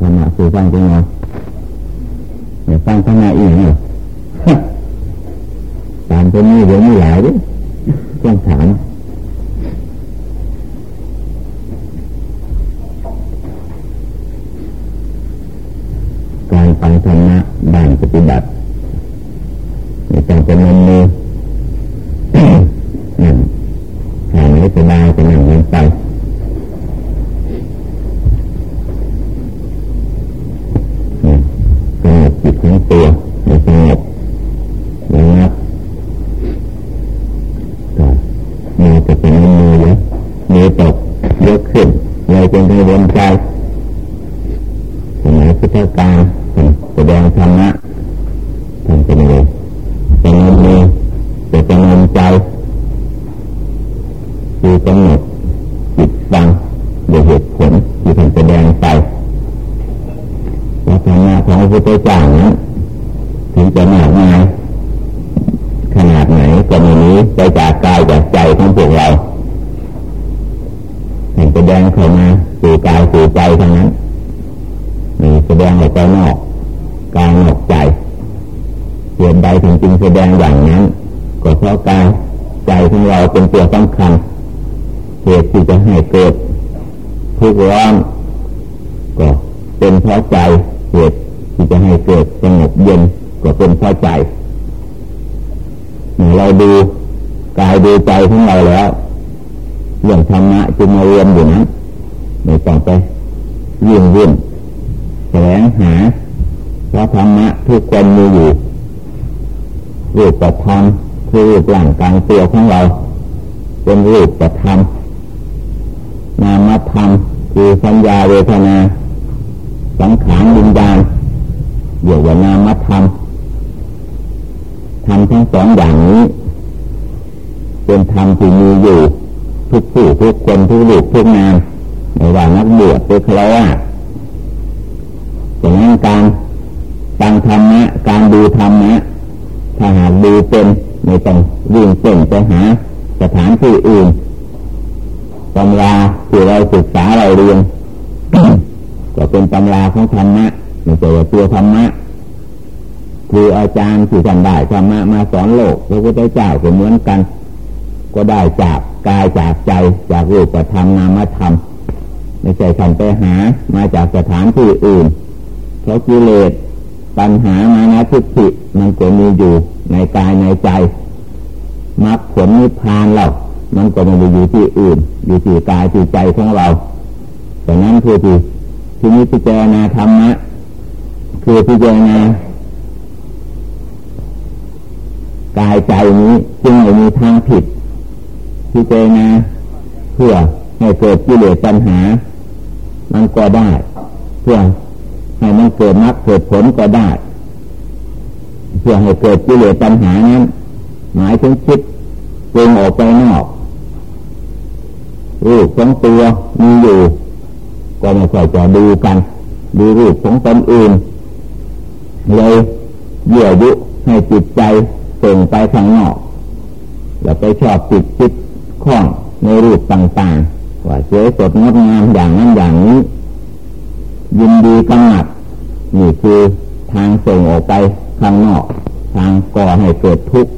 ธรรมะคือฟังจังไงเดี๋ยฟังธรรมะอีกเหรอตามตัวนี้เดี๋ยวมีหลายด้วยต้องถามการฟังธรรมะบ้านปฏิบัติในการจะนำมือนั่งหาไหนสบายจะนั่งเงินไปสงบจิตของตัวไม่สงบระงับก็มือจะเป็นมือเลยมือตกยกขึ้นเลยเป็นกังวลใจสมัยพุทธกาลแสดงธรรมะทำเป็นเลยจะนำมือจะจะนำใจคือกำหนดจิตฟังโดยเหตุผลที่ท่านแสดงไปว่าธรรมะของ พุทธเจ้านั้นถึงจะมากมายขนาดไหนก็ไม่นี้ไปจากกายจากใจของพวกเราเห็นแสดงเข้ามาสู่กายสู่ใจทั้งนั้นมีแสดงออกไปนอกกายนอกใจเหตุใดถึงจริงแสดงอย่างนั้นก็เพราะกายใจของเราเป็นตัวสำคัญเหตุที่จะให้เกิดทุกข์ร้อนก็เป็นเพราะใจเหตุ ที่จะให้เกิดสงบเย็นก็เป็นพราะใจเราดูกายดูใจของเราแล้วเรื่องธรรมะจึงมารวมอยู่นั้นไม่ต้องไปยิ่งวุ่นแสวงหาเพราะธรรมะทุกคนมีอยู่รูปธรรมคือรูปร่างกายตัวของเรา เป็นรูปธรรมนามธรรมคือสัญญาเวทนาสังขารวิญญาณ เรียกว่านามธรรมธรรมทั้งสองอย่างนี้ เป็นธรรมที่มีอยู่ ทุกผู้ทุกคนทุกลูกทุกนามไม่ว่านักบวชหรือฆราวาสดังนั้นการฟังธรรมะการดูธรรมะถ้าหากดูเป็นไม่ต้องวิ่งเต้นไปหาสถานที่อื่นตำราที่เราศึกษาเราเรียนก็เป็นตำราของธรรมะ ไม่ใช่ว่าตัวธรรมะคืออาจารย์ที่ท่านได้ธรรมะมาสอนโลกพระพุทธเจ้าก็เหมือนกัน ก็ได้จากกายจากใจจากรูปธรรมนามธรรมไม่ใช่ท่านไปหามาจากสถานที่อื่นเพราะกิเลสปัญหามานะทิฏฐิมันก็มีอยู่ในกายในใจมรรคผลนิพพานเรา มันก็ไม่ได้อยู่ที่อื่น อยู่ที่กายที่ใจของเราแต่นั้นคือที่ที่นี้พิจารณาธรรมะ คือพิจารณากายใจนี้จึงไม่มีทางผิด พิจารณาเพื่อให้เกิดกิเลสปัญหา มันก็ได้ เพื่อให้มันเกิดมรรคเกิดผลก็ได้ เพื่อให้เกิดกิเลสปัญหานั้นหมายถึงคิดเปงออกไปนอกรูปของตัวมีอยู่ ก็ไม่ค่อยจะดูกัน ดูรูปของตนอื่น เลยเยื่อยุให้จิตใจส่งไปข้างนอก แล้วไปชอบจิตจิตคล้องในรูปต่างๆ ว่าสวยสดงดงามอย่างนั้นอย่างนี้ ยินดีกำหนัดนี่คือทางส่งออกไปข้างนอก ทางก่อให้เกิดทุกข์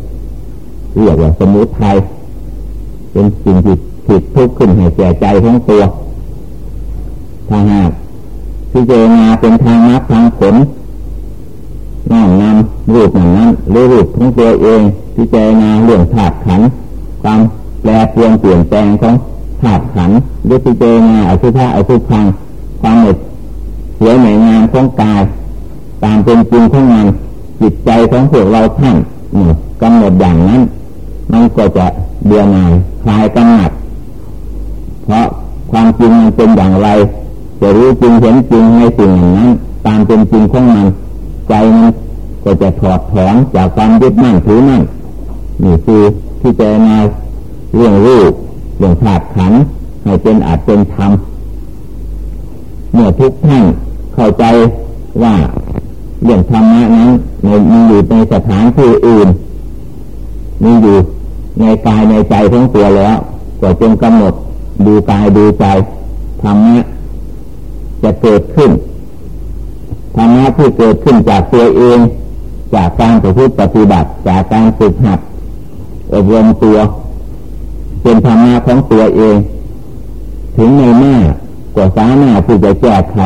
เรียกว่าสมุทัยเป็นสิ่งที่ผิดทุกข์ขึ้นให้เสียใจทั้งตัวถ้าหากพิจารณาเป็นทางนับทางผล น้อมนำรูปอย่างนั้นหรือรูปของตัวเองพิจารณาเรื่องธาตุขันความแปรเปลี่ยนเปลี่ยนแปลงของธาตุขันหรือพิจารณาอสุภะอสุพังความเหน็ดเสียในงานของกายตามเป็นจริงของมันจิตใจของพวกเราท่านกำหนดอย่างนั้น มันก็จะเบื่อหน่ายคลายกำหนัด เพราะความจริงมันเป็นอย่างไร จะรู้จริงเห็นจริงในสิ่งนั้น ตามเป็นจริงของมัน ใจมันก็จะถอดถอนจากความยึดมั่นถือมั่นนี่คือที่เจนาเรื่องรูปเรื่องธาตุขันให้เป็นอาจเป็นธรรมเมื่อทุกท่านเข้าใจว่าเรื่องธรรมะนั้นมีอยู่ในสถานที่อื่นมีอยู่ในกายในใจทั้งตัวแล้วก็จงกำหนดดูกายดูใจธรรมะจะเกิดขึ้น ธรรมะที่เกิดขึ้นจากตัวเอง จากการประพฤติปฏิบัติ จากการฝึกหัดอบรมตัว เป็นธรรมะของตัวเอง ถึงในแม่ก็สามารถที่จะแก้ไข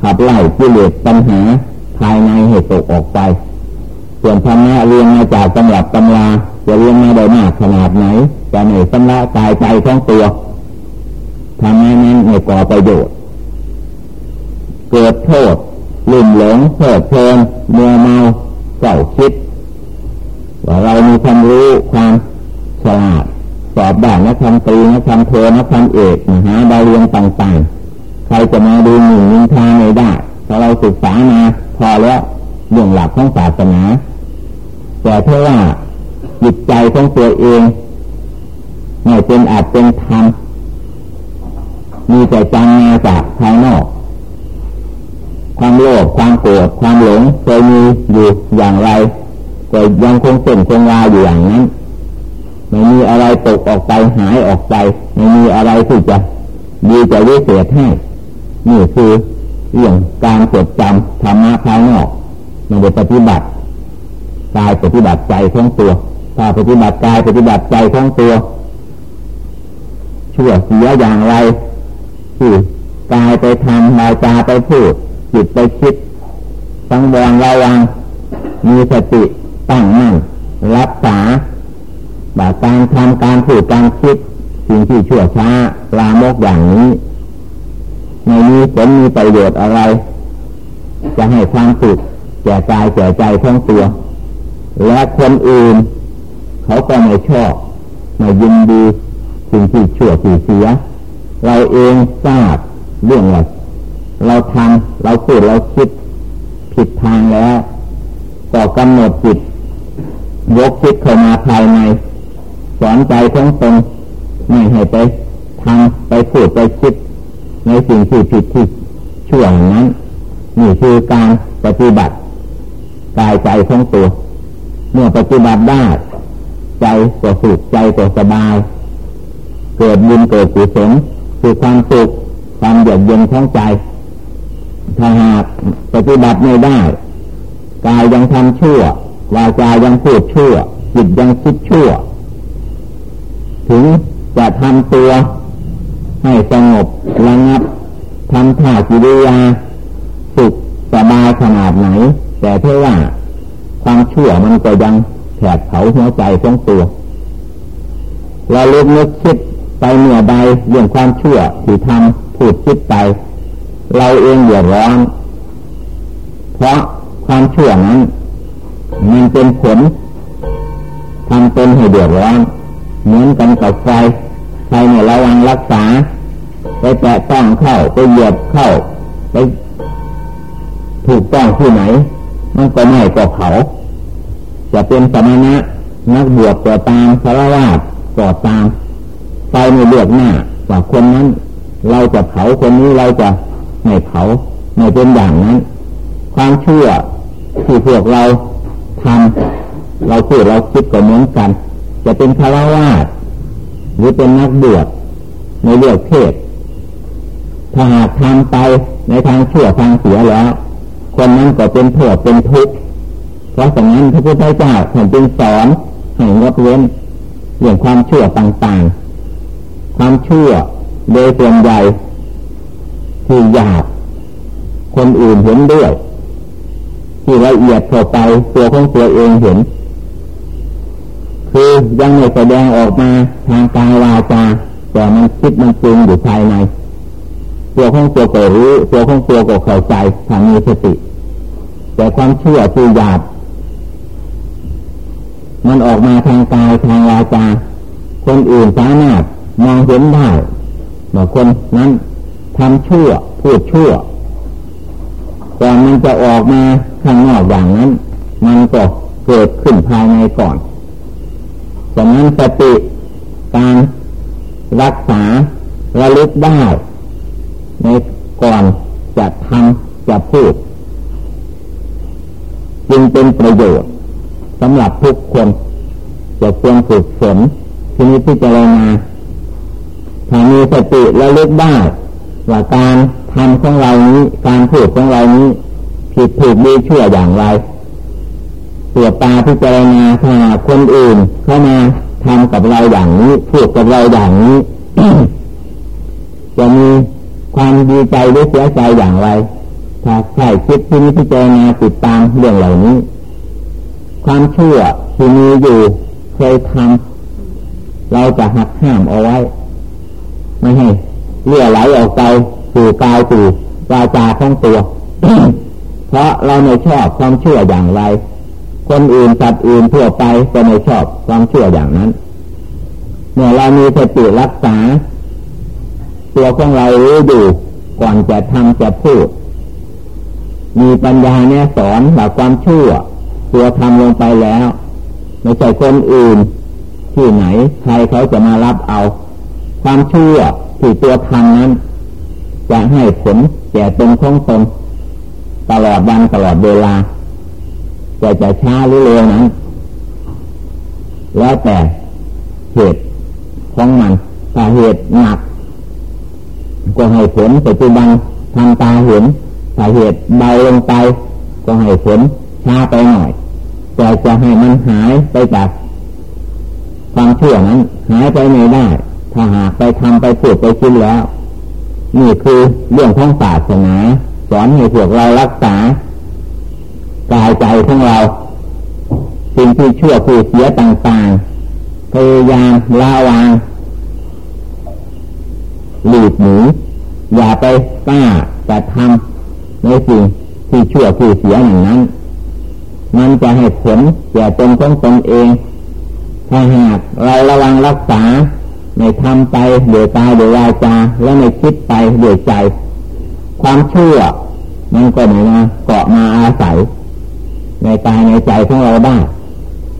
ขับไล่กิเลสปัญหาภายในให้ตกออกไป ส่วนธรรมะเรียนมาจากตำรับตำราจะเรียนมาได้มากขนาดไหนจะในสำลักกายใจของตัวทำให้นั้นไม่ก่อประโยชน์ เกิดโทษ ลุ่มหลงเพลิดเพลินเมื่อเมาเจ้าคิด ว่าเรามีความรู้ความฉลาดสอบได้นักทำตีนักทำโทนักทำเอกมหาดาวเรียนต่างๆ ใครจะมาดูหนึ่งนินทาไม่ได้ถ้าเราศึกษามาพอแล้วเรื่องหลักของศาสนา แต่เท่าว่าจิตใจของตัวเองไม่เป็นอาจเป็นธรรมมีแต่จำมาจากภายนอก ความโลภความโกรธความหลงเคยมีอยู่อย่างไรก็ยังคงเส้นคงวาอยู่อย่างนั้นไม่มีอะไรตกออกไปหายออกไปไม่มีอะไรที่จะดีจะวิเศษให้นี่คือเรื่องการจดจำธรรมะภายนอกมันจะปฏิบัติกายปฏิบัติใจของตัวถ้าปฏิบัติกายปฏิบัติใจของตัวชั่วเสียอย่างไรที่กายไปทำวาจาไปพูด จิตไปคิดตั้งวางระวังมีสติตั้งมั่นรักษาบาการทำการพูดการคิด สิ่งที่ชั่วช้าลามกอย่างนี้ไม่มีผลมีประโยชน์อะไร จะให้ความสุขแก่กายแก่ใจทั้งตัว และคนอื่น เขาก็ไม่ชอบไม่ยินดีสิ่งที่ชั่วที่เสีย เราเองทราบเรื่องว่า เราทำเราพูดเราคิดผิดทางแล้วก็กำหนดจิตยกคิดเข้ามาภายใน สอนใจทั้งตนไม่ให้ไปทำไปพูดไปคิด ในสิ่งที่ผิดที่ชั่วนั้นนี่คือการปฏิบัติกายใจทั้งตัว เมื่อปฏิบัติได้ใจก็สุขใจก็สบาย เกิดบุญเกิดกุศลคือความสุขความเยือกเย็นของใจ ถ้าหากปฏิบัติไม่ได้ กายยังทำชั่ว วาจายังพูดชั่ว จิตยังคิดชั่ว ถึงจะทำตัว ให้สงบระงับทำท่ากิริยาสุขสบายขนาดไหน แต่เท่าว่าความชั่วมันก็ยังแผดเผาหัวใจของตัวเราเลือกนึกคิดไปเหนือใดเรื่องความชั่วที่ทำพูดคิดไป เราเองเดือดร้อน เพราะความชั่วนั้น มันเป็นผลทำเป็นให้เดือดร้อน เหมือนกันกับไฟไฟเนี่ยระวังรักษา ไปแตะต้องเข้าไปเหยียบเข้าไปถูกต้องที่ไหน มันก็ไม่ก็เผาจะเป็นสมณะนักบวชก็ตามสารวาสก็ตามไฟไม่เลือกหน้าว่าคนนั้น เราจะเผาคนนี้เราจะ ไม่เผาไม่เป็นอย่างนั้น ความเชื่อที่พวกเราทำเราพูดเราคิดก็เหมือนกัน จะเป็นคารวาสหรือเป็นนักบวชในเลือกเพศถ้าหากทำไปในทางเชื่อทางเสียแล้ว คนนั้นก็เป็นโทษเป็นทุกข์เพราะฉะนั้นพระพุทธเจ้าท่านจึงสอนให้งดเว้นเรื่องความเชื่อต่างๆ ความชั่วโดยส่วนใหญ่ ที่หยาบคนอื่นเห็นด้วย ที่ละเอียดเข้าไปตัวของตัวเองเห็น คือยังไม่แสดงออกมาทางกายวาจาแต่มันคิดมันปรุงอยู่ภายใน ตัวของตัวก็รู้ ตัวของตัวก็เข้าใจทางมีสติ แต่ความเชื่อคือหยาบมันออกมาทางกายทางวาจา คนอื่นสามารถมองเห็นได้ว่าคนนั้น ทำชั่ว พูดชั่วแต่มันจะออกมาข้างนอกอย่างนั้น มันก็เกิดขึ้นภายในก่อนจากนั้นสติการรักษาระลึกได้ ในก่อนจะทำจะพูด จึงเป็นประโยชน์สำหรับทุกคน จะควรฝึกฝนที่นี้พิจารณาถ้ามีสติและลึกได้ ว่าการทำของเรานี้ การพูดของเรานี้ ผิดถูกดีชั่วอย่างไรตัวตาที่เจรณาถ้าคนอื่นเข้ามาทำกับเราอย่างนี้พูดกับเราอย่างนี้จะมีความดีใจหรือเสียใจอย่างไร ถ้าใช่คิดที่นี้ที่เจรณาติดตามเรื่องเหล่านี้ ความชั่วที่มีอยู่เคยทำเราจะหักห้ามเอาไว้ ไม่ให้ เลื่อไหลออกไปสู่กายสู่วาจาของตัว เพราะเราไม่ชอบความเชั่วอย่างไร คนอื่นสัตว์อื่นทั่วไปก็ไม่ชอบความเชั่วอย่างนั้น เมื่อเรามีสติรักษา ตัวของเรารู้อยู่ก่อนจะทำจะพูด มีปัญญาเนี่ยสอนหลักความชั่วตัวทำลงไปแล้ว ไม่ใช่คนอื่น ที่ไหนใครเขาจะมารับเอา ความชั่ว ที่ตัวทำนั้น จะให้ผลแก่ตนของตนตลอดวันตลอดเวลาจะจะช้าหรือเร็วนั้น แล้วแต่เหตุของมันถ้าเหตุหนักก็ให้ผลปัจจุบันทำตาเห็นถ้าเหตุเบาลงไปก็ให้ผลช้าไปหน่อยแต่จะให้มันหายไปจากความเชื่อนั้นหายไปไม่ได้ ถ้าหากไปทำไปพูดไปคิดแล้ว นี่คือเรื่องของศาสนาสอนให้พวกเรารักษากายใจของเราสิ่งที่ชั่วผู้เสียต่างๆพยายามละวางหลีกหนีอย่าไปกล้าจะทำในสิ่งที่ชั่วผู้เสียอย่างนั้น มันจะให้ผลแก่ตนของตนเองถ้าหากเราระวังรักษา ไม่ทำไปเดือดตาเดือดวาจาแล้วไม่คิดไปเดือดใจ ความเชั่วมันก็ไม่มาเกาะมาอาศัย ในกายในใจของเราได้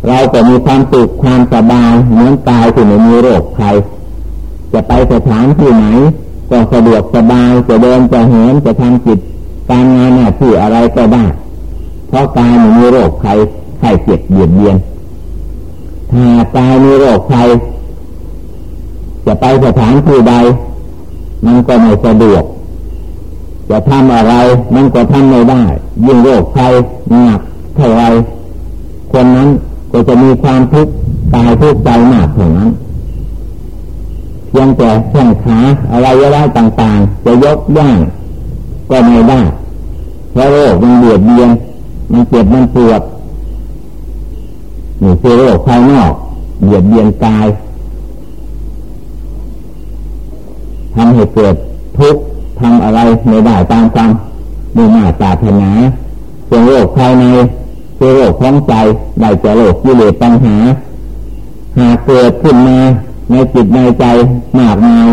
เราก็มีความสุขความสบายเหมือนกายที่ไม่มีโรคภัยจะไปสถานที่ไหน ก็สะดวกสบายจะเดินจะเหินจะทำจิตการงานหน้าที่อะไรก็ได้ เพราะกายไม่มีโรคภัยไข้เจ็บเบียดเบียนถ้ากายมีโรคภัย จะไปสถานที่ใด มันก็ไม่สะดวก จะทำอะไร มันก็ทำไม่ได้ ยิ่งโรคภัยหนักเท่าไรคนนั้นก็จะมีความทุกข์ตายทุกข์ใจมากเท่านั้นยังแต่แข้งขาอะไรอะไรต่างๆ จะยกย่างก็ไม่ได้เพราะโรคมันเบียดเบียนมันเจ็บมันปวดนี่คือโรคภายนอกเบียดเบียนกาย ทำให้เกิดทุกข์ทำอะไรไม่ได้ตามความมุ่งมาตาถนาส่วนโรคภายในคือโรคของใจได้จะโรคกิเลปัญหา หากเกิดขึ้นมาในจิตในใจมากมาย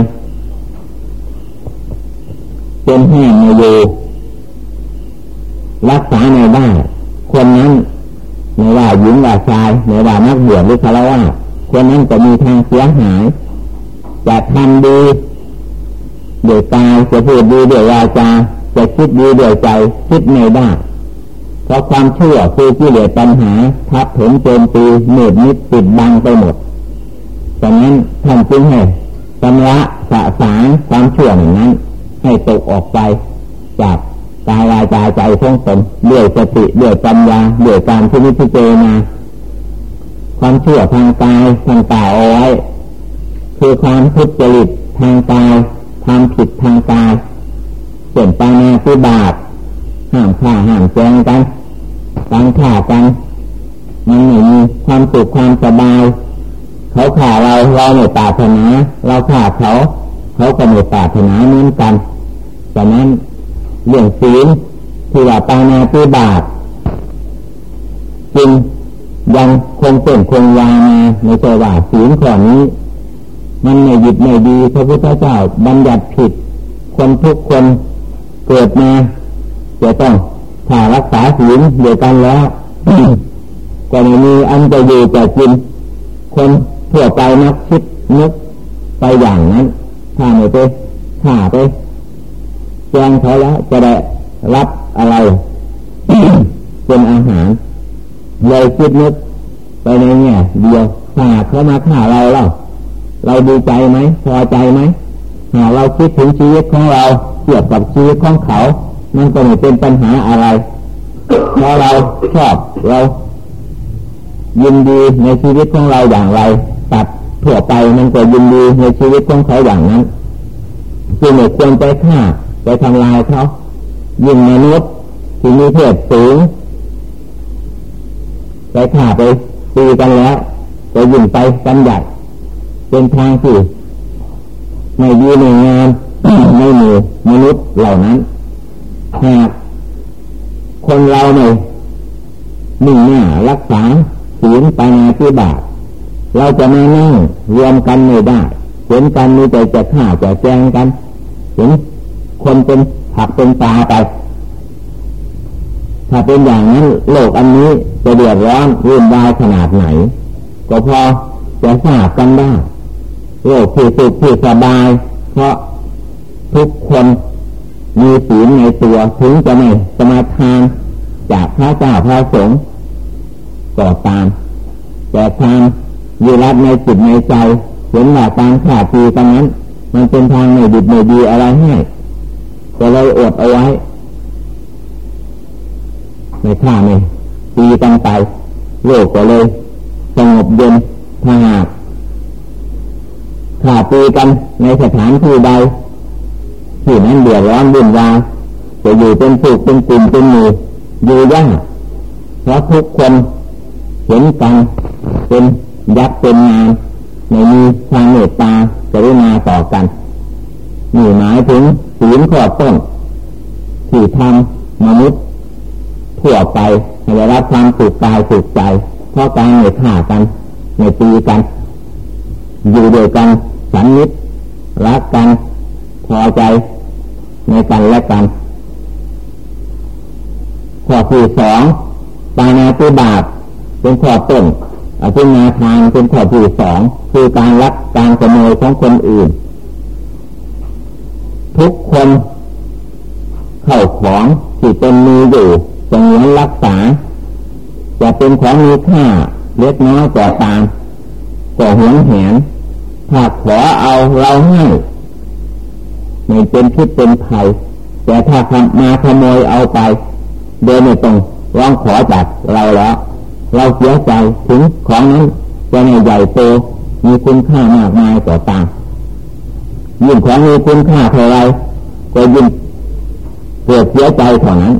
เป็นแห้งในอยู่รักษาในบ้คนนั้นในว่าหญิงว่าชายในว่านักบวชหรือคารวะคนนั้นจะมีทางเสียหายจะทำดี เดี๋ยวตายจะพูดดีเดี๋ยววาจาจะคิดดีเดี๋ยวใจ คิดไม่ได้เพราะความชั่วคือกิเลสปัญหาทับถมโจมตีเมืดมิดปิดบังไปหมดดังนั้นท่านจึงให้ชำระสะสางความชั่วอย่างนั้น ให้ตกออกไป จากกายวาจาใจของตนด้วยสติด้วยปัญญาด้วยการที่นิพพานาความชั่วทางกายทางตาเอาไว้คือความทุจริตทางกาย ทางผิดทางกายเส่นปานาคือบาปห้ามฆ่าห้ามแจงกันการฆ่ากันมันไม่มีความสุขความสบายเขาข่าเราเราไม่ปรารถนาเราข่าเขาเขาก็ไม่ปรารถนาเหมือนกันดังนั้นเรื่องศีลที่ว่าปานาติบาตจึงยังคงเป็นคงวามาในใจว่าศีลข้อนี้ มันไม่หยุดไม่ดีพระพุทธเจ้าบัญญัติผิด คนทุกคนเกิดมาจะต้องถ้ารักษาศีลเดียวกันแล้วก็ไม่มีอันจะอยู่จะกิน คนทั่วไปนักคิดนึกไปอย่างนั้นถ้าไม่ไปถ้าไปแจงเขาแล้วจะได้รับอะไรเป็นอาหารเลยคิดนึกไปในแง่เดียวถ้าเขามาฆ่าเราแล้ว เราดีใจไหมพอใจไหมหาเราคิดถึงชีวิตของเราเกี่ยวกับชีวิตของเขา มันก็ไม่เป็นปัญหาอะไรพอเราชอบเรายินดีในชีวิตของเราอย่างไรตัดถั่วไปมันก็ยินดีในชีวิตของเขาอย่างนั้นจึงไม่ควรไปฆ่าไปทำลายเขายิ่งมนุษย์ที่มีเพศสูงไปฆ่าไปตีกันแล้วก็ยิ่งไปกันใหญ่ เป็นทางที่ไม่ดีในงานไม่มีมนุษย์เหล่านั้นหากคนเราเนี่ยหนึ่งหน้ารักษาศีลปานาธิบาตเราจะมานั่งรวมกันไม่ได้เห็นกันมีแต่จะฆ่าจะแจงกันเห็นคนเป็นผักเป็นปลาไปถ้าเป็นอย่างนั้นโลกอันนี้จะเดือดร้อนรุ่นวายขนาดไหน ก็พอจะทราบกันได้ โลกที่สุขที่สบาย เพราะทุกคนมีศีลในตัวถึงจะไม่สมาทาน จากพระเจ้าพระสงฆ์ก็ตาม แต่ทางยีรัดในจิตในใจเห็นว่าการขาดีตรงนั้น มันเป็นทางไม่ดีไม่ดีอะไรให้ก็เลยอดเอาไว้ไม่ฆ่าไม่ตีตั้งไปโลกก็เลยสงบเย็นถ้าหาก ขาตีกันในสถานที่ใดที่นั้นเดือดร้อนวุ่นวายจะอยู่เป็นสุขเป็นกลุ่มเป็นหมู่อยู่ยากเพราะทุกคนเห็นกันเป็นยักษ์เป็นงานในมีความเมตตากรุณาต่อกันนี่หมายถึงศีลข้อต้นที่ทำมนุษย์ทั่วไปให้ได้รับความสุขกายสุขใจเพราะการไม่ฆ่ากันไม่ตีกัน อยู่ด้วยกัน สันนิษรักกันพอใจในกันและกันข้อที่สองปานาติบาตเป็นข้อต้นอภินาทานเป็นข้อที่สองคือการรักการขโมยของคนอื่น ทุกคนเข้าของที่เป็นมีอยู่จงวนรักษา จะเป็นของมีค่าเล็กน้อยก็ตามก็หวงแหน ถ้าขอเอาเราให้ไม่เป็นพิษเป็นภัยแต่ถ้ามาขโมยเอาไปโดยไม่ต้องร้องขอจากเราแล้ว เราเสียใจถึงของนั้นจะในใหญ่โตมีคุณค่ามากมายต่อตายิ่งของมีคุณค่าเท่าไรก็ยิ่งเกิดเสียใจเท่านั้น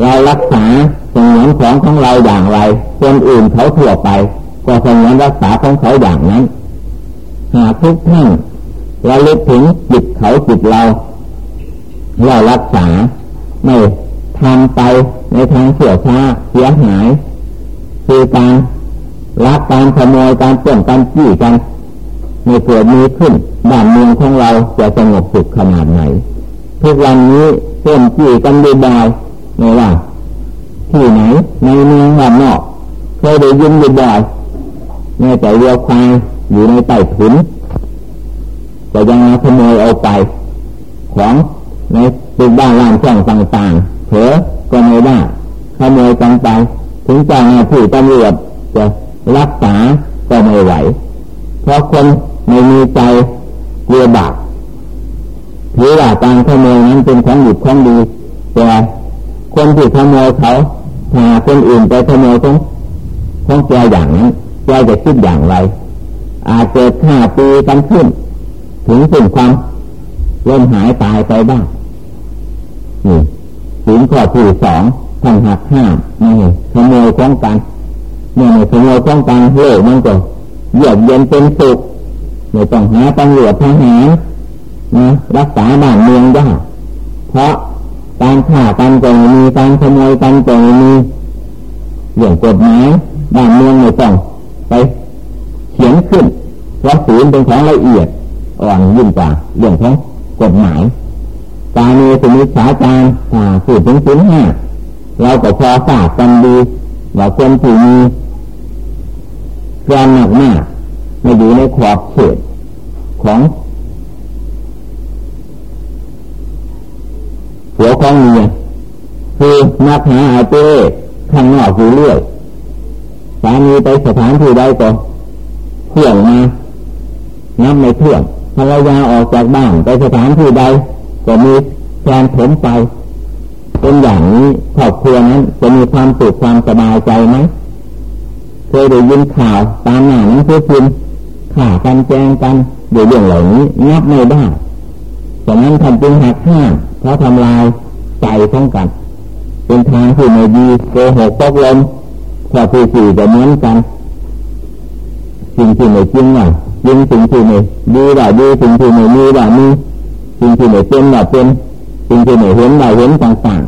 เรารักษาสงวนของของเราอย่างไรคนอื่นเขาทั่วไป ก็สงวนรักษาของเขาอย่างนั้น หากทุกท่านเราลึกถึงจิตเขาจิตเราเรารักษาไม่ทำไปในทางเสียช้าเสียหาย คือการรักการขโมยการเปลี่ยนการจี้กันไม่เกิดมีขึ้นบ้านเมืองของเราจะสงบสุขขนาดไหน ทุกวันนี้เพื่อนจี้กันดีบายไม่ว่าที่ไหนในเมืองบ้านนอกเคยได้ยินดีบาย แม้แต่เรือควายอยู่ในใต้ถุนแต่ยังมาขโมยเอาไป ของในตึกบ้านร้านช่องต่างๆเถอก็ไม่ได้ขโมยกันไปถึงจะมาถือตำรวจจะรักษาก็ไม่ไหว เพราะคนไม่มีใจกลัวบาปถือว่าการขโมยนั้นเป็นของหยุดของดีแต่คนที่ขโมยเขาถ้าคนอื่นไปขโมยของของแกอย่างนั้น แกจะคิดอย่างไร อาจเกิดฆ่าตีกันขึ้น ถึงถึงความล้มหายตายไปบ้างนี่สินข้อที่สองท่านหักห้ามไม่ขโมยของกันเมื่อไม่ขโมยของกันโลกมันก็เยือกเย็นเป็นสุขไม่ต้องหาตำรวจทหารนะรักษาบ้านเมืองยากเพราะการฆ่ากันก็มีการขโมยกันก็มีเรื่องกฎหมายบ้านเมืองไม่ต้อง ไปเขียนขึ้นเพราะศีลเป็นของละเอียดอ่อนยิ่งกว่าเรื่องของกฎหมายการมีสมิสาจารผู้ถึงสินห้าเราก็พอทราบกันดีว่าคนที่มีการหนักหน้าไม่อยู่ในขอบเขตของหัวของเมียคือนักหาอาเจ้ข้างนอกอยู่เรื่อยามีไปสถานที่ใดก็เที่ยงมานับไม่เที่ยงภรรยาออกจากบ้านไปสถานที่ใดก็มีแทนผมไปเป็นอย่างนี้ครอบครัวนั้นจะมีความสุขความสบายใจไหมเคยได้ยินข่าวตามหน้านังสือพิมพ์ข่ากันแจงกันเดี๋ยวเรื่องเหล่านี้นับไม่ได้ดังนั้นท่านจึงหักห้ามเพราะทำลายใจของกัน เป็นทางที่ไม่ดีโกหกตกลม พอที่สี่จะเหมือนกันสิ่งที่ไม่จริงอะจริงสิ่งที่ไม่ดีว่าดีสิ่งที่ไม่มีว่ามีสิ่งที่ไม่เป็นว่าเป็นสิ่งที่ไม่เห็นว่าเห็นต่าง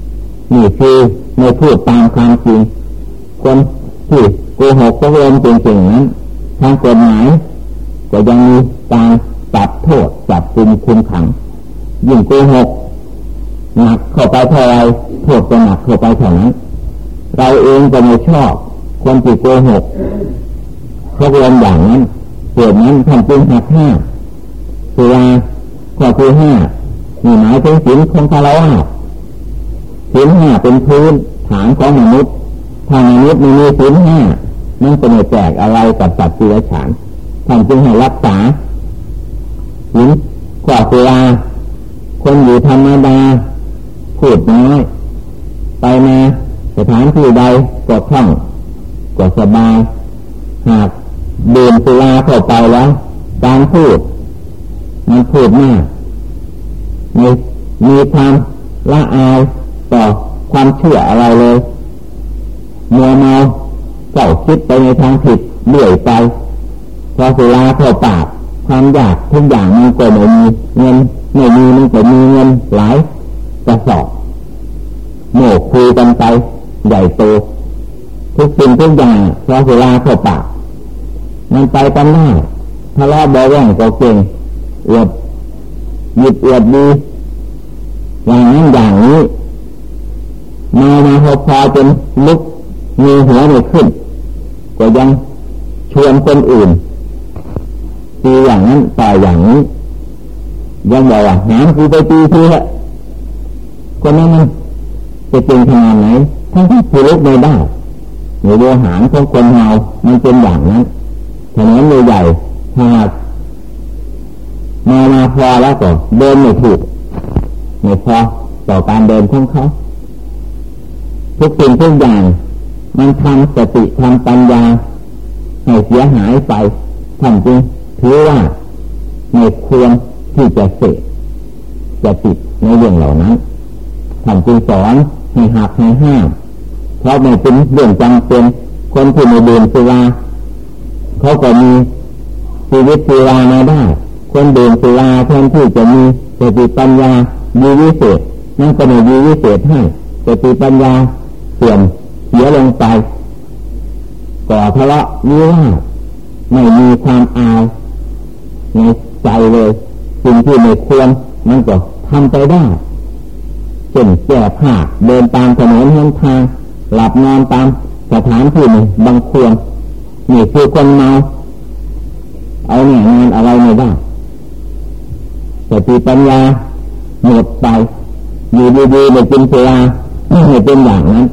ๆนี่คือไม่พูดตามความจริงคนที่โกหกตกลมจริงๆนั้นทางกฎหมายก็ยังมีการจับโทษจับคุมคุมขังยิ่งโกหกหนักเข้าไปเท่าไรโทษก็หนักเข้าไปเท่านั้น เราเองก็ไม่ชอบคนที่โกหกเพราะเรื่องอย่างนั้นเกิดนั้นท่านจึงหักห้าสุราข้อที่ห้ามีหมายถึงศีลของพระวาศีลห้าเป็นพื้นฐานของมนุษย์ถ้ามนุษย์มีมีศีลห้านั่นจะไม่แจกอะไรกับสัตว์ที่ไรฉานท่านจึงให้รักษาศีลข้อสุราคนอยู่ธรรมดาพูดน้อยไปมา สถานที่ใดก็คล่องก็สบายหากดื่มสุราเข้าไปแล้วการพูดมันพูดมากมีมีความละอายต่อความเชื่ออะไรเลยมัวเมาเจ้าคิดไปในทางผิดเลื่อยไปพอสุราเข้าปากความอยากทุกอย่างมันก็ไม่มีเงินไม่มีมันก็มีเงินหลายกระสอบโมกคุยกันไป ใหญ่โตทุกสิ่งทุกอย่างพอสุราเข้าปากมันไปกันหน้าทะเลาะเบาแวงก็เก่งอวดหยิบอวดดีอย่างนั้นอย่างนี้มามาพอพอจนลุกมีหัวไม่ขึ้น ก็ยังชวนคนอื่นตีอย่างนั้นต่ออย่างนี้ยังบอกว่าหามกูไปตีทีละคนนั้นมันจะเป็นขนาดไหน ทั้งที่ผู้ลุกไม่ได้ในโลหารของคนเมามันเป็นอย่างนั้นถนนใหญ่หากมามาพอแล้วก็เดินไม่ถูกไม่พอต่อการเดินของเขาทุกสิ่งทุกอย่าง มันทำสติทำปัญญาให้เสียหายไปท่านจึงถือว่าไม่ควรที่จะเสกจะติดในเรื่องเหล่านั้นท่านจึงสอนให้หักให้ห้าม เพราะไม่เป็นเรื่องจำเป็นคนที่ไม่ดื่มสุราเขาก็มีชีวิตสุรามาได้ คนดื่มสุราแทนที่จะมีสติปัญญาดีวิเศษนั่นก็ไม่ดีวิเศษให้สติปัญญาเสื่อมเสียลงไปก่อทะเลาะวิวาไม่มีความอายในใจเลยสิ่งที่ไม่ควรมันก็ทำไปได้เช่นแก้ผ้าเดินตามถนนหนทาง หลับนอนตามสถานที่นึ่บางควรนี่คือคนเมาเอาเนี่ยงานอะไรไม่ได้สติปัญญาหมดไปอยู่ดีๆไม่กินเสียไม่เป็นอย่างนั้น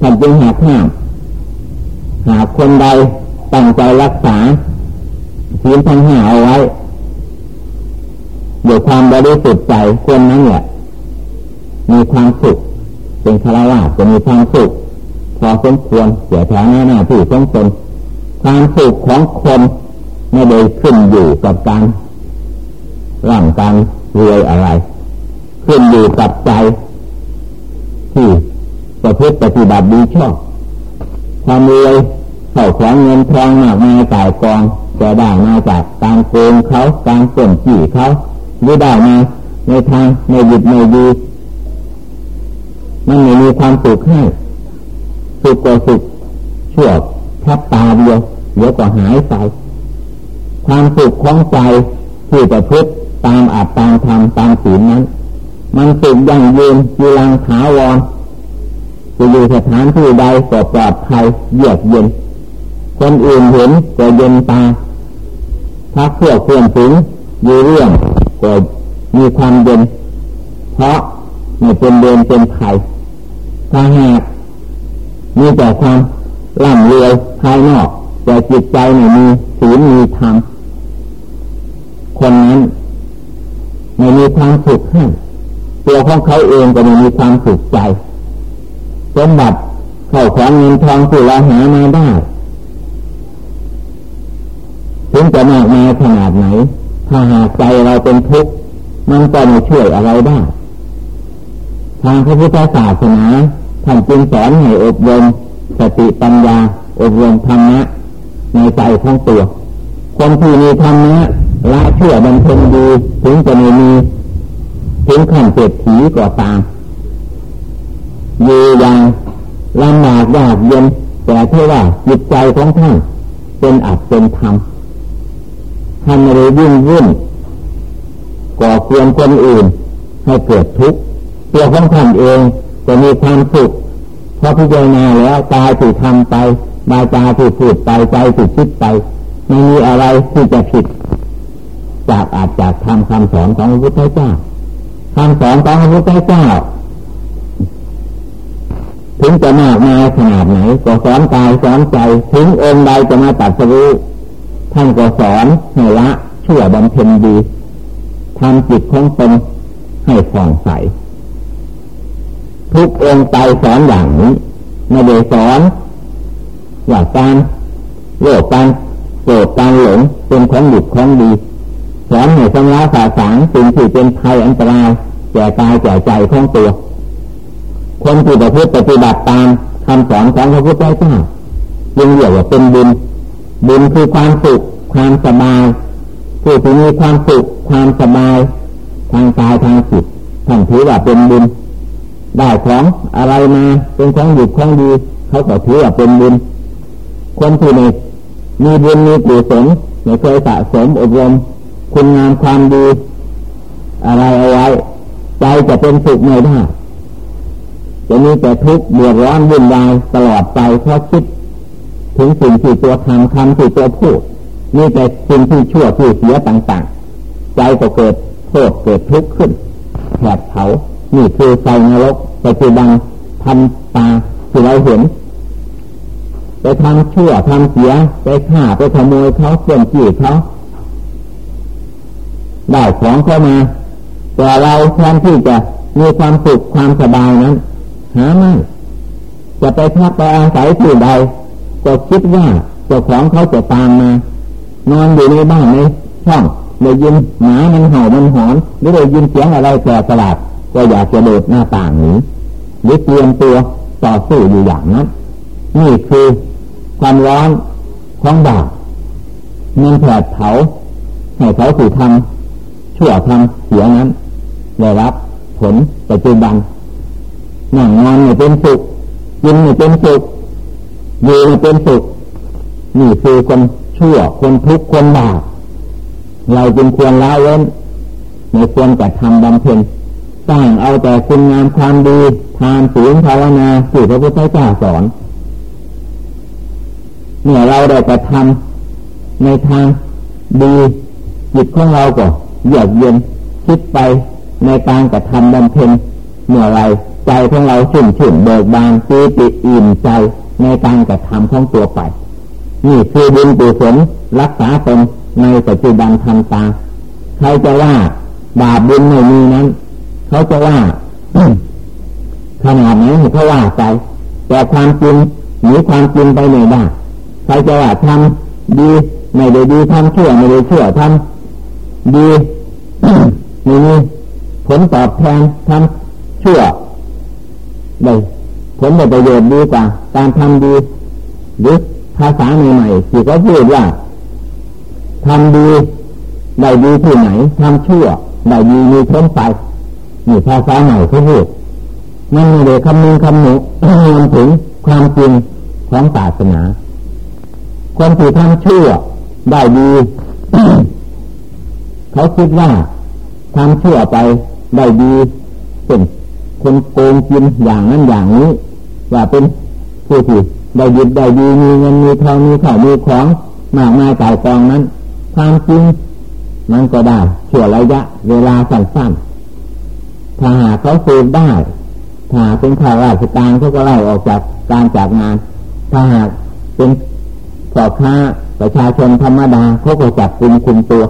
ท่านจึงหาข้ามหากคนใดตั้งใจรักษาศีลทั้งห้าเอาไว้ด้วยความบริสุทธิ์ใจคนนั้นเนี่ยมีความสุขเป็นคารวะจะมีความสุข พอสมควรเสียแถวหน้าหน้าที่สมตนความสุขของคนไม่ได้ขึ้นอยู่กับการร่างการรวยอะไร ขึ้นอยู่กับใจที่ประพฤติปฏิบัติดีชอบความรวยเข้าของเงินทองมากมายจ่ายกองจะได้มาจากการโกงเขาการส่งจี่เขาหรือได้มาในทางในหยุดในดีมันไม่มีความสุขให้ สุขก็สุขชั่วแทบตาเดียวเดี๋ยวก็หายไปความสุขของใจที่จะพึ่งตามอาจตามธรรมตามศีลนั้น มันสุขยั่งยืนยีรังถาวรจะอยู่สถานที่ใดก็ปลอดภัยเยือกเย็น คนอื่นเห็นก็เย็นตาถ้าเพื่อควรถึงอยู่เรื่องก็มีความเย็น เพราะไม่เป็นเดินเป็นไผ่ถ้าหาก มีแต่ความร่ำรวยภายนอก แต่จิตใจไม่มีศีลมีธรรมคนนั้นไม่มีความสุขให้ตัวของเขาเองก็ไม่มีความสุขใจสมบัติเข้าของเงินทองที่เราหามาได้ถึงจะมากมายขนาดไหน ถ้าหากใจเราเป็นทุกข์มันก็ไม่ช่วยอะไรได้ ทางพระพุทธศาสนา ท่านจึงสอนให้อบรมสติปัญญา อบรมธรรมะในใจของตัว คนที่มีธรรมะละเชื่อบรรเพ็ญดีถึงจะไม่มี ถึงขั้นเศรษฐีก็ตามอยู่อย่างลำบากยากเย็นแต่เท่าว่าจิตใจของท่านเป็นอัตเป็นธรรมท่านไม่ได้ยิ่งวุ่นก่อเกลียนคนอื่น ให้เกิดทุกข์ตัวของท่านเอง จะมีความสุขเพราะพิจารณาแล้วตายถูกทำไปบาจาถูกพูดไปใจถูกคิดไปไม่มีอะไรที่จะผิด จากอาจจากทำคำสอนของพระพุทธเจ้าคำสอนของพระพุทธเจ้าถึงจะมากมายขนาดไหนก็สอนกายสอนใจถึงองค์ใดจะมาตัดสู้ท่านก็สอนให้ละชั่วบำเพ็ญดีทำจิตของตนให้ผ่องใส ทุกองค์ใจสอนอย่างนี้ไม่ได้สอนว่าการโลภการโกรธการหลงเป็นของดีของดีสอนให้สำลักสาสางสิ่งที่เป็นภัยอันตรายแก่กายแก่ใจของตัว คนที่ประพฤติปฏิบัติตามคำสอนของพระพุทธเจ้าจึงเรียกว่าเป็นบุญ บุญคือความสุขความสบายผู้ที่มีความสุขความสบายทางกายทางจิตท่านถือว่าเป็นบุญ ได้ของอะไรมาเป็นของดีของดี เขาก็ถือว่าเป็นบุญคนที่มีมีบุญมีกุศลไม่เคยสะสมอบรมคุณงามความดี อะไรเอาไว้ ใจจะเป็นสุขไม่ได้จะมีแต่ทุกข์เดือดร้อนวุ่นวายตลอดไปเพราะคิด ถึงสิ่งที่ตัวทำคำที่ตัวพูดมีแต่สิ่งที่ชั่วที่เสียต่าง ๆ ใจก็เกิดโทษเกิดทุกข์ขึ้นแผดเผา นี่คือไฟนรกปัจจุบันทำตาที่เราเห็นไปทำชั่วทำเสียไปฆ่าไปขโมยเขาเสื่อมจีเขาได้ของเข้ามา แต่เราแทนที่จะมีความสุขความสบายนั้น หาไม่จะไปพักไปอาศัยที่ใดก็คิดว่าเจ้าของเขาจะตามมานอนอยู่ในบ้านในช่องได้ยินหมามันเห่ามันหอนหรือได้ยินเสียงอะไรแปลกประหลาด ก็อยากจะโดดหน้าต่างหนีหรือเตรียมตัวต่อสู้อยู่อย่างนั้น นี่คือความร้อนของบาปมันแผดเผาให้เขาถือทำชั่วทำเสียนั้นได้รับผลปัจจุบันนั่งนอนไม่เป็นสุขกินไม่เป็นสุขอยู่ไม่เป็นสุขนี่คือคนชั่วคนทุกข์คนบาปเราจึงควรละเว้นในควรกระทำบำเพ็ญ สร้างเอาแต่คุณงามความดีทานศีลภาวนาสี่พระพุทธเจ้าสอนเมื่อเราได้กระทำในทางดีจิตของเราก็เยือกเย็นคิดไปในการกระทำบำเพ็ญเมื่อไรใจของเราชุ่มชื่นเบิกบานปีติอิ่มใจในการกระทำของตัวไปนี่คือบุญกุศลรักษาตนในปัจจุบันทันตาใครจะว่าบาปบุญไม่มีนั้น เขาจะว่าขนาดไหนเขาว่าไปแต่ความจริงหนีความจริงไปไม่ได้ใครจะว่าทำดีไม่ได้ดีทำชั่วไม่ได้ชั่วทำดีไม่มีผลตอบแทนทำชั่วได้ผลได้ประโยชน์ดีกว่าการทำดีหรือภาษาใหม่ๆที่เขาพูดว่าทำดีได้ดีที่ไหนทำชั่วได้ดีมีพ้นไป นี่ภาษาใหม่เขาพูดมันไม่ได้คำนึงคำหนุนถึงความจริงของศาสนาคนที่ทำชั่วได้ดีเขาคิดว่าทำชั่วไปได้ดีเป็นคนโกงกินอย่างนั้นอย่างนี้ว่าเป็นผู้ที่ได้ดีได้ดีมีเงินมีทองมีข้าวมีของมากมายกายกองนั้น ความจริงมันก็ได้ชั่วระยะ เวลาสั้นๆ ถ้าหากเขาสืบได้ถ้าเป็นข้าราชการเขาก็ไล่ออกจากการจากงาน ถ้าหากเป็นสอบค้าประชาชนธรรมดาเขาก็จับกุมคุมตัว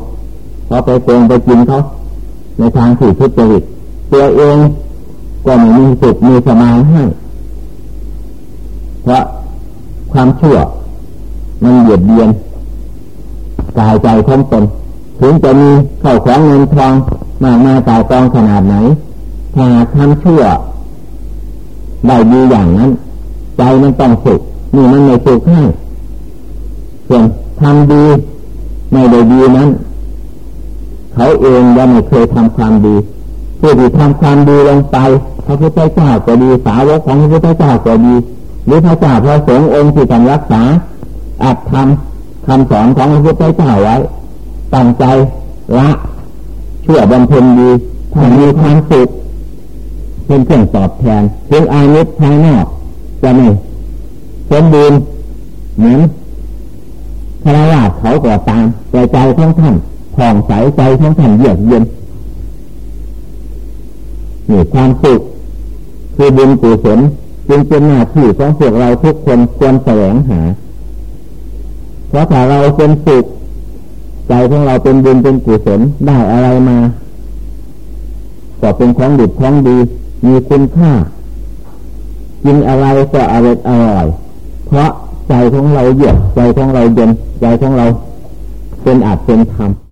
เพอไปโกงไปกินเขาในทางที่ทุจริตตัวเองก็ไม่มีสุขมีสมาธิให้เพราะความชั่วมันเหยียดเบียนกายใจของตนถึงจะมีเข้าของเงินทองมากมายตายกองขนาดไหน ถ้าทำชั่วได้ดีอย่างนั้น ใจมันต้องสุขนี่มันไม่สุขให้ส่วนทำดีไม่ได้ดีนั้น เขาเองยังไม่เคยทำความดีผู้ที่ทำความดีลงไปพระพุทธเจ้าก็ดีสาวกของพระพุทธเจ้าก็ดี หรือพระเจ้าพระสงฆ์องค์ที่ท่านรักษาอัดทำคำสอนของพระพุทธเจ้าไว้ตั้งใจละชั่วบำเพ็ญดีถ้ามีความสุข เป็นเครื่องตอบแทนถึงอานิสภายนอกจะไม่สมบูรณ์เหมือนพระราชเขาก่อตามแต่ใจของท่านผ่องใสใจของท่านเยือกเย็นนี่ความสุขคือบุญกุศลจึงเป็นหน้าที่ของพวกเราทุกคนควรแสวงหา เพราะถ้าเราเป็นสุขใจของเราเป็นบุญเป็นกุศลได้อะไรมา ก็เป็นของดีของดี มีคุณค่ากินอะไรก็อร่อยอร่อย เพราะใจของเราเยือกใจของเราเย็นใจของเราเป็นอาจเป็นธรรม